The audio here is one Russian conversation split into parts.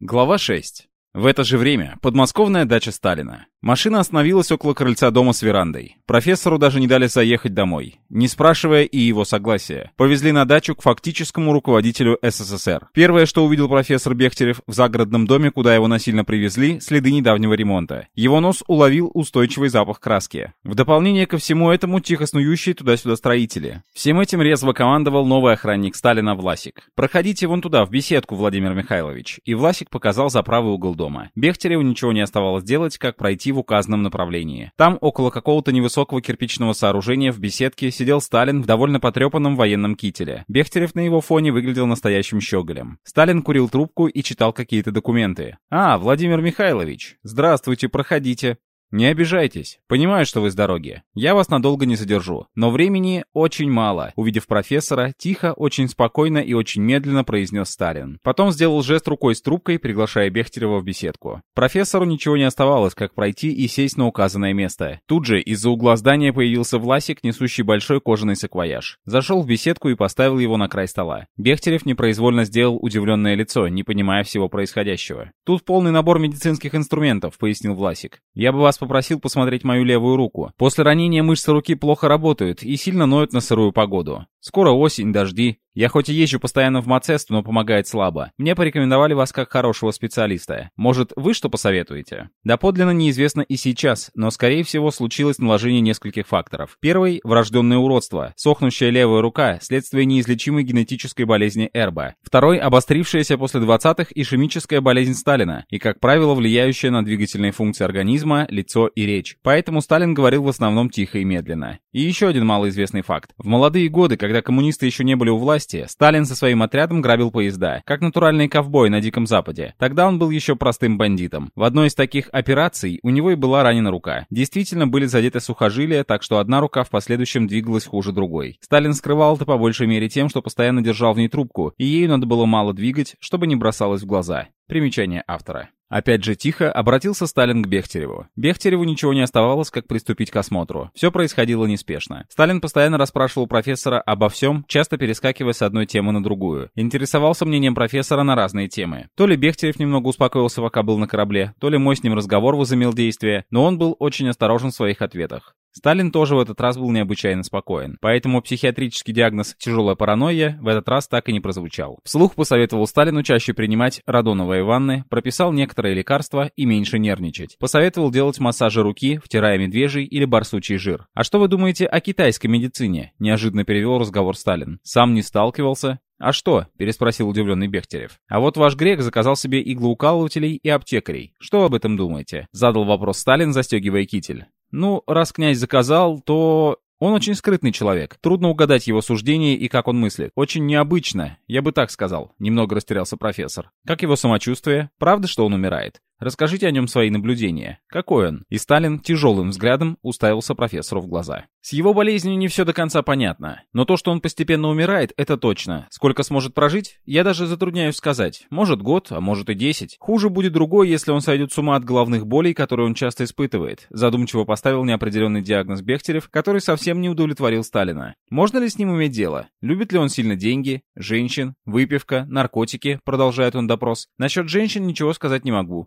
Глава 6. В это же время подмосковная дача Сталина. Машина остановилась около крыльца дома с верандой. Профессору даже не дали заехать домой, не спрашивая и его согласия. Повезли на дачу к фактическому руководителю СССР. Первое, что увидел профессор Бехтерев в загородном доме, куда его насильно привезли, следы недавнего ремонта. Его нос уловил устойчивый запах краски. В дополнение ко всему этому тихо снующие туда-сюда строители. Всем этим резво командовал новый охранник Сталина Власик. «Проходите вон туда, в беседку, Владимир Михайлович». И Власик показал за правый угол дома дома. Бехтереву ничего не оставалось делать, как пройти в указанном направлении. Там, около какого-то невысокого кирпичного сооружения в беседке, сидел Сталин в довольно потрепанном военном кителе. Бехтерев на его фоне выглядел настоящим щеголем. Сталин курил трубку и читал какие-то документы. «А, Владимир Михайлович, здравствуйте, проходите». «Не обижайтесь. Понимаю, что вы с дороги. Я вас надолго не задержу. Но времени очень мало», — увидев профессора, тихо, очень спокойно и очень медленно произнес Сталин. Потом сделал жест рукой с трубкой, приглашая Бехтерева в беседку. Профессору ничего не оставалось, как пройти и сесть на указанное место. Тут же из-за угла здания появился Власик, несущий большой кожаный саквояж. Зашел в беседку и поставил его на край стола. Бехтерев непроизвольно сделал удивленное лицо, не понимая всего происходящего. «Тут полный набор медицинских инструментов», — пояснил Власик. «Я бы вас раз попросил посмотреть мою левую руку. После ранения мышцы руки плохо работают и сильно ноют на сырую погоду. Скоро осень, дожди. Я хоть и езжу постоянно в Мацест, но помогает слабо. Мне порекомендовали вас как хорошего специалиста. Может, вы что посоветуете? Доподлинно неизвестно и сейчас, но, скорее всего, случилось наложение нескольких факторов. Первый – врожденное уродство. Сохнущая левая рука – следствие неизлечимой генетической болезни Эрба. Второй – обострившаяся после 20-х ишемическая болезнь Сталина и, как правило, влияющая на двигательные функции организма, лицо и речь. Поэтому Сталин говорил в основном тихо и медленно. И еще один малоизвестный факт. В молодые годы, когда коммунисты еще не были у власти, Сталин со своим отрядом грабил поезда, как натуральный ковбой на Диком Западе. Тогда он был еще простым бандитом. В одной из таких операций у него и была ранена рука. Действительно были задеты сухожилия, так что одна рука в последующем двигалась хуже другой. Сталин скрывал это по большей мере тем, что постоянно держал в ней трубку, и ею надо было мало двигать, чтобы не бросалось в глаза. Примечание автора. Опять же тихо обратился Сталин к Бехтереву. Бехтереву ничего не оставалось, как приступить к осмотру. Все происходило неспешно. Сталин постоянно расспрашивал профессора обо всем, часто перескакивая с одной темы на другую. Интересовался мнением профессора на разные темы. То ли Бехтерев немного успокоился, пока был на корабле, то ли мой с ним разговор возымел действие, но он был очень осторожен в своих ответах. Сталин тоже в этот раз был необычайно спокоен, поэтому психиатрический диагноз «тяжелая паранойя» в этот раз так и не прозвучал. Вслух посоветовал Сталину чаще принимать радоновые ванны, прописал некоторые лекарства и меньше нервничать. Посоветовал делать массажи руки, втирая медвежий или барсучий жир. «А что вы думаете о китайской медицине?» – неожиданно перевел разговор Сталин. «Сам не сталкивался?» «А что?» – переспросил удивленный Бехтерев. «А вот ваш грек заказал себе иглоукалывателей и аптекарей. Что об этом думаете?» – задал вопрос Сталин, застегивая китель. Ну, раз князь заказал, то... Он очень скрытный человек. Трудно угадать его суждение и как он мыслит. Очень необычно, я бы так сказал. Немного растерялся профессор. Как его самочувствие? Правда, что он умирает? Расскажите о нем свои наблюдения. Какой он? И Сталин тяжелым взглядом уставился профессору в глаза. С его болезнью не все до конца понятно. Но то, что он постепенно умирает, это точно. Сколько сможет прожить, я даже затрудняюсь сказать. Может год, а может и десять. Хуже будет другой, если он сойдет с ума от головных болей, которые он часто испытывает. Задумчиво поставил неопределенный диагноз Бехтерев, который совсем не удовлетворил Сталина. Можно ли с ним иметь дело? Любит ли он сильно деньги, женщин, выпивка, наркотики? Продолжает он допрос. Насчет женщин ничего сказать не могу.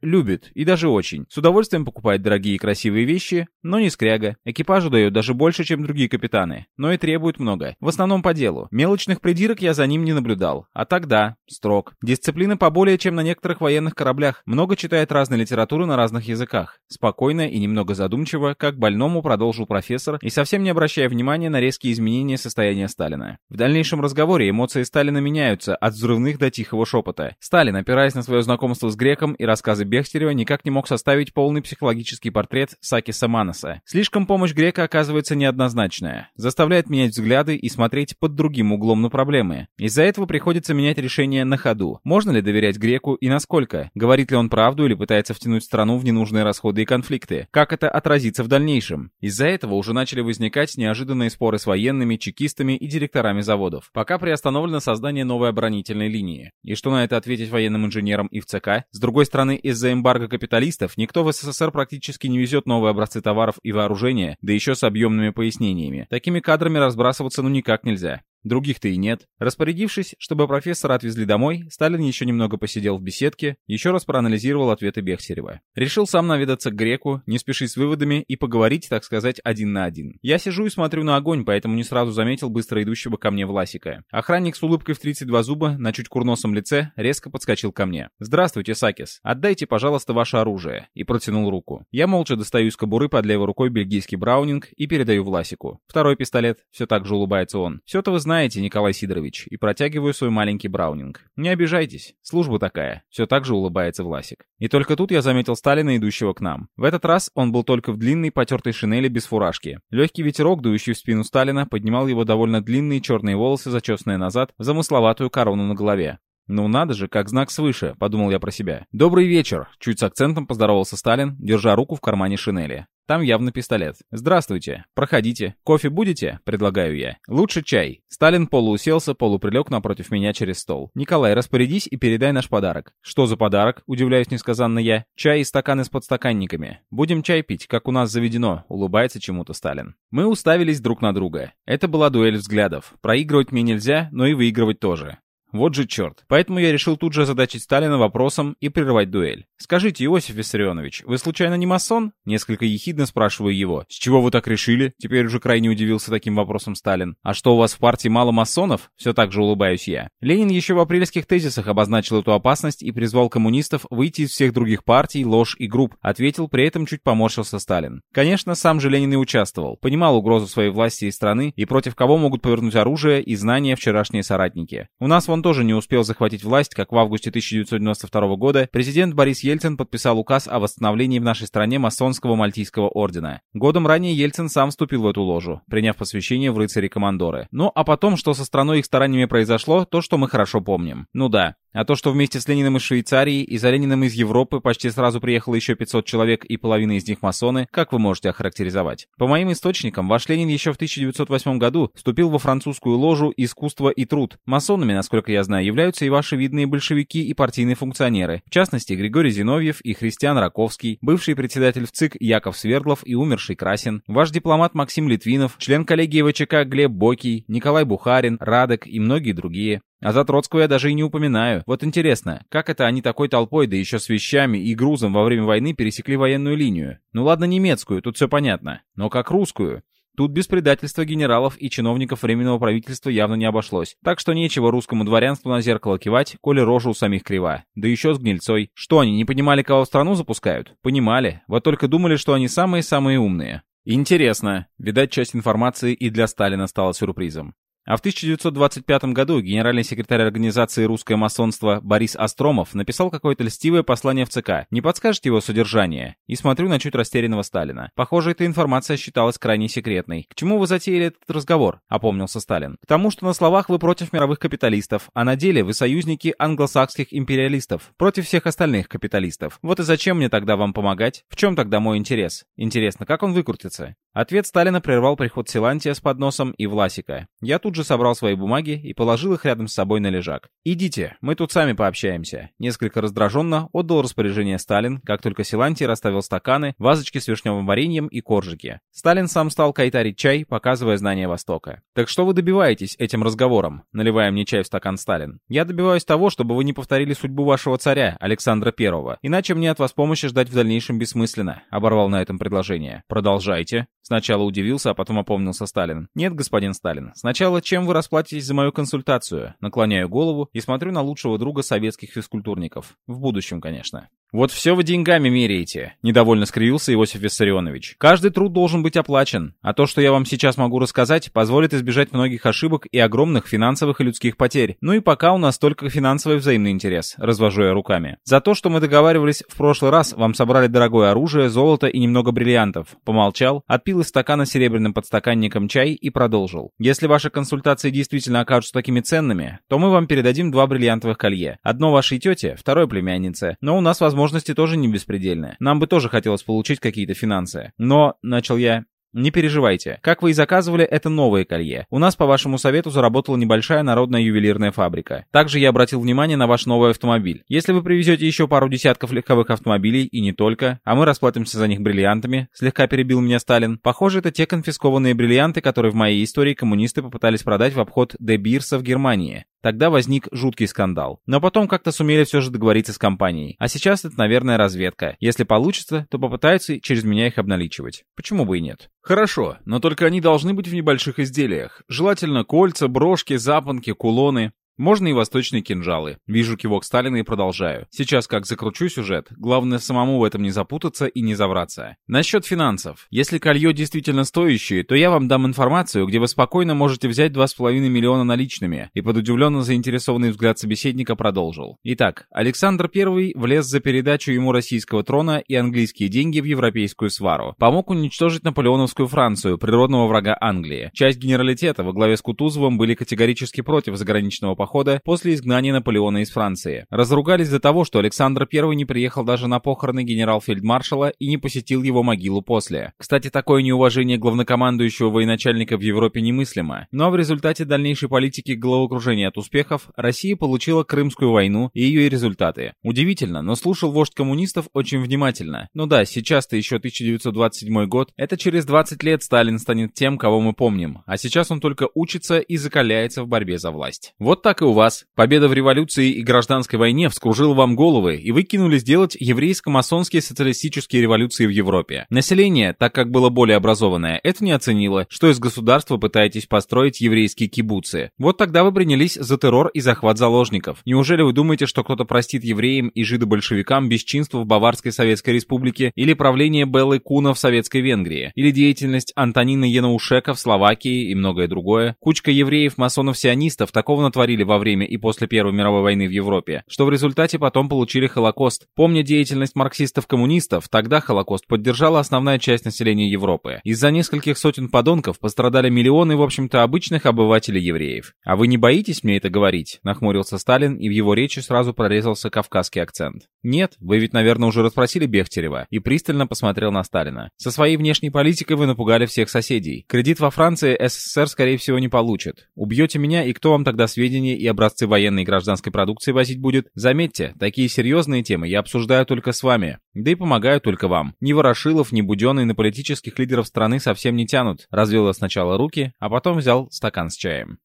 Любит, и даже очень. С удовольствием покупает дорогие и красивые вещи, но не скряга. Экипажу дает даже больше, чем другие капитаны, но и требует много. В основном по делу. Мелочных придирок я за ним не наблюдал. А тогда, строг. Дисциплина поболее, чем на некоторых военных кораблях. Много читает разной литературы на разных языках. Спокойно и немного задумчиво, как больному продолжил профессор, и совсем не обращая внимания на резкие изменения состояния Сталина. В дальнейшем разговоре эмоции Сталина меняются от взрывных до тихого шепота. Сталин, опираясь на свое знакомство с греком и рассказы Бехтерева, никак не мог составить полный психологический портрет Сакиса Манаса. Слишком помощь грека оказывается неоднозначная, заставляет менять взгляды и смотреть под другим углом на проблемы. Из-за этого приходится менять решение на ходу. Можно ли доверять греку и насколько? Говорит ли он правду или пытается втянуть страну в ненужные расходы и конфликты? Как это отразится в дальнейшем? Из-за этого уже начали возникать неожиданные споры с военными, чекистами и директорами заводов. Пока приостановлено создание новой оборонительной линии. И что на это ответить военным инженерам и в ЦК? С другой стороны, из-за эмбарго капиталистов никто в СССР практически не везет новые образцы товаров и вооружения, да еще с объемными пояснениями. Такими кадрами разбрасываться ну никак нельзя. Других-то и нет. Распорядившись, чтобы профессора отвезли домой, Сталин еще немного посидел в беседке, еще раз проанализировал ответы Бехтерева. Решил сам наведаться к греку, не спешить с выводами и поговорить, так сказать, один на один. Я сижу и смотрю на огонь, поэтому не сразу заметил быстро идущего ко мне Власика. Охранник с улыбкой в 32 зуба на чуть курносом лице резко подскочил ко мне. «Здравствуйте, Сакис. Отдайте, пожалуйста, ваше оружие». И протянул руку. Я молча достаю из кобуры под левой рукой бельгийский браунинг и передаю Власику. Второй пистолет. Все так же улыбается он. Все-то вы знаете, Николай Сидорович. И протягиваю свой маленький браунинг. Не обижайтесь. Служба такая. Все так же улыбается Власик. И только тут я заметил Сталина, идущего к нам. В этот раз он был только в длинной потертой шинели без фуражки. Легкий ветерок, дующий в спину Сталина, поднимал его довольно длинные черные волосы, зачесанные назад, в замысловатую корону на голове. «Ну надо же, как знак свыше», — подумал я про себя. «Добрый вечер», — чуть с акцентом поздоровался Сталин, держа руку в кармане шинели. Там явно пистолет. «Здравствуйте. Проходите. Кофе будете?» — предлагаю я. «Лучше чай». Сталин полууселся, полуприлег напротив меня через стол. «Николай, распорядись и передай наш подарок». «Что за подарок?» — удивляюсь несказанно я. «Чай и стаканы с подстаканниками. Будем чай пить, как у нас заведено», — улыбается чему-то Сталин. Мы уставились друг на друга. Это была дуэль взглядов. Проигрывать мне нельзя, но и выигрывать тоже. Вот же черт. Поэтому я решил тут же задачить Сталина вопросом и прервать дуэль. «Скажите, Иосиф Виссарионович, вы случайно не масон?» Несколько ехидно спрашиваю его. «С чего вы так решили?» Теперь уже крайне удивился таким вопросом Сталин. «А что, у вас в партии мало масонов?» Все так же улыбаюсь я. Ленин еще в апрельских тезисах обозначил эту опасность и призвал коммунистов выйти из всех других партий, ложь и групп. Ответил, при этом чуть поморщился Сталин. Конечно, сам же Ленин и участвовал. Понимал угрозу своей власти и страны и против кого могут повернуть оружие и знания вчерашние соратники. У нас вон тоже не успел захватить власть, как в августе 1992 года президент Борис Ельцин подписал указ о восстановлении в нашей стране масонского мальтийского ордена. Годом ранее Ельцин сам вступил в эту ложу, приняв посвящение в рыцари-командоры. Ну а потом, что со страной их стараниями произошло, то, что мы хорошо помним. Ну да, а то, что вместе с Лениным из Швейцарии и за Лениным из Европы почти сразу приехало еще 500 человек и половина из них масоны, как вы можете охарактеризовать? По моим источникам, ваш Ленин еще в 1908 году вступил во французскую ложу «Искусство и труд». Масонами, насколько я знаю, являются и ваши видные большевики и партийные функционеры. В частности, Григорий Зиновьев и Христиан Раковский, бывший председатель в ЦИК Яков Свердлов и умерший Красин, ваш дипломат Максим Литвинов, член коллегии ВЧК Глеб Бокий, Николай Бухарин, Радек и многие другие. А за Троцкого я даже и не упоминаю. Вот интересно, как это они такой толпой, да еще с вещами и грузом во время войны пересекли военную линию? Ну ладно немецкую, тут все понятно. Но как русскую? Тут без предательства генералов и чиновников Временного правительства явно не обошлось. Так что нечего русскому дворянству на зеркало кивать, коли рожа у самих крива. Да еще с гнильцой. Что они, не понимали, кого в страну запускают? Понимали. Вот только думали, что они самые-самые умные. Интересно. Видать, часть информации и для Сталина стала сюрпризом. А в 1925 году генеральный секретарь организации «Русское масонство» Борис Остромов написал какое-то льстивое послание в ЦК. Не подскажете его содержание? И смотрю на чуть растерянного Сталина. Похоже, эта информация считалась крайне секретной. К чему вы затеяли этот разговор? Опомнился Сталин. К тому, что на словах вы против мировых капиталистов, а на деле вы союзники англосакских империалистов, против всех остальных капиталистов. Вот и зачем мне тогда вам помогать? В чем тогда мой интерес? Интересно, как он выкрутится? Ответ Сталина прервал приход Силантия с подносом и Власика. Я тут же собрал свои бумаги и положил их рядом с собой на лежак. «Идите, мы тут сами пообщаемся». Несколько раздраженно отдал распоряжение Сталин, как только Силантий расставил стаканы, вазочки с вишневым вареньем и коржики. Сталин сам стал кайтарить чай, показывая знания Востока. «Так что вы добиваетесь этим разговором?» Наливая мне чай в стакан Сталин. «Я добиваюсь того, чтобы вы не повторили судьбу вашего царя, Александра Первого. Иначе мне от вас помощи ждать в дальнейшем бессмысленно», — оборвал на этом предложение. «Продолжайте». Сначала удивился, а потом опомнился Сталин. «Нет, господин Сталин. Сначала, чем вы расплатитесь за мою консультацию?» Наклоняю голову и смотрю на лучшего друга советских физкультурников. В будущем, конечно. «Вот все вы деньгами меряете», — недовольно скривился Иосиф Виссарионович. «Каждый труд должен быть оплачен, а то, что я вам сейчас могу рассказать, позволит избежать многих ошибок и огромных финансовых и людских потерь. Ну и пока у нас только финансовый взаимный интерес», — развожу я руками. «За то, что мы договаривались в прошлый раз, вам собрали дорогое оружие, золото и немного бриллиантов». Помолчал, отпил из стакана серебряным подстаканником чай и продолжил. «Если ваши консультации действительно окажутся такими ценными, то мы вам передадим два бриллиантовых колье. Одно вашей тете, второе племяннице. Но у нас, возможно, возможности тоже не беспредельные. Нам бы тоже хотелось получить какие-то финансы. Но, начал я, Не переживайте. Как вы и заказывали, это новое колье. У нас, по вашему совету, заработала небольшая народная ювелирная фабрика. Также я обратил внимание на ваш новый автомобиль. Если вы привезете еще пару десятков легковых автомобилей, и не только, а мы расплатимся за них бриллиантами, слегка перебил меня Сталин, похоже, это те конфискованные бриллианты, которые в моей истории коммунисты попытались продать в обход Де Бирса в Германии. Тогда возник жуткий скандал. Но потом как-то сумели все же договориться с компанией. А сейчас это, наверное, разведка. Если получится, то попытаются через меня их обналичивать. Почему бы и нет? Хорошо, но только они должны быть в небольших изделиях. Желательно кольца, брошки, запонки, кулоны. Можно и восточные кинжалы. Вижу кивок Сталина и продолжаю. Сейчас как закручу сюжет, главное самому в этом не запутаться и не завраться. Насчет финансов. Если колье действительно стоящее, то я вам дам информацию, где вы спокойно можете взять 2,5 миллиона наличными. И под удивленно заинтересованный взгляд собеседника продолжил. Итак, Александр I влез за передачу ему российского трона и английские деньги в европейскую свару. Помог уничтожить наполеоновскую Францию, природного врага Англии. Часть генералитета во главе с Кутузовым были категорически против заграничного похода после изгнания Наполеона из Франции. Разругались до того, что Александр I не приехал даже на похороны генерал-фельдмаршала и не посетил его могилу после. Кстати, такое неуважение главнокомандующего военачальника в Европе немыслимо. Но в результате дальнейшей политики головокружения от успехов Россия получила Крымскую войну и ее результаты. Удивительно, но слушал вождь коммунистов очень внимательно. Ну да, сейчас-то еще 1927 год, это через 20 лет Сталин станет тем, кого мы помним, а сейчас он только учится и закаляется в борьбе за власть. Вот так так и у вас. Победа в революции и гражданской войне вскружила вам головы, и вы кинулись делать еврейско-масонские социалистические революции в Европе. Население, так как было более образованное, это не оценило, что из государства пытаетесь построить еврейские кибуцы. Вот тогда вы принялись за террор и захват заложников. Неужели вы думаете, что кто-то простит евреям и жидобольшевикам бесчинство в Баварской Советской Республике или правление Беллы Куна в Советской Венгрии, или деятельность Антонина Янаушека в Словакии и многое другое? Кучка евреев-масонов-сионистов такого натворили во время и после Первой мировой войны в Европе, что в результате потом получили Холокост. Помня деятельность марксистов-коммунистов, тогда Холокост поддержала основная часть населения Европы. Из-за нескольких сотен подонков пострадали миллионы, в общем-то, обычных обывателей евреев. А вы не боитесь мне это говорить? Нахмурился Сталин, и в его речи сразу прорезался кавказский акцент. Нет, вы ведь, наверное, уже расспросили Бехтерева, и пристально посмотрел на Сталина. Со своей внешней политикой вы напугали всех соседей. Кредит во Франции СССР, скорее всего, не получит. Убьете меня, и кто вам тогда сведения и образцы военной и гражданской продукции возить будет. Заметьте, такие серьезные темы я обсуждаю только с вами. Да и помогаю только вам. Ни Ворошилов, ни Буденный на политических лидеров страны совсем не тянут. Развел я сначала руки, а потом взял стакан с чаем.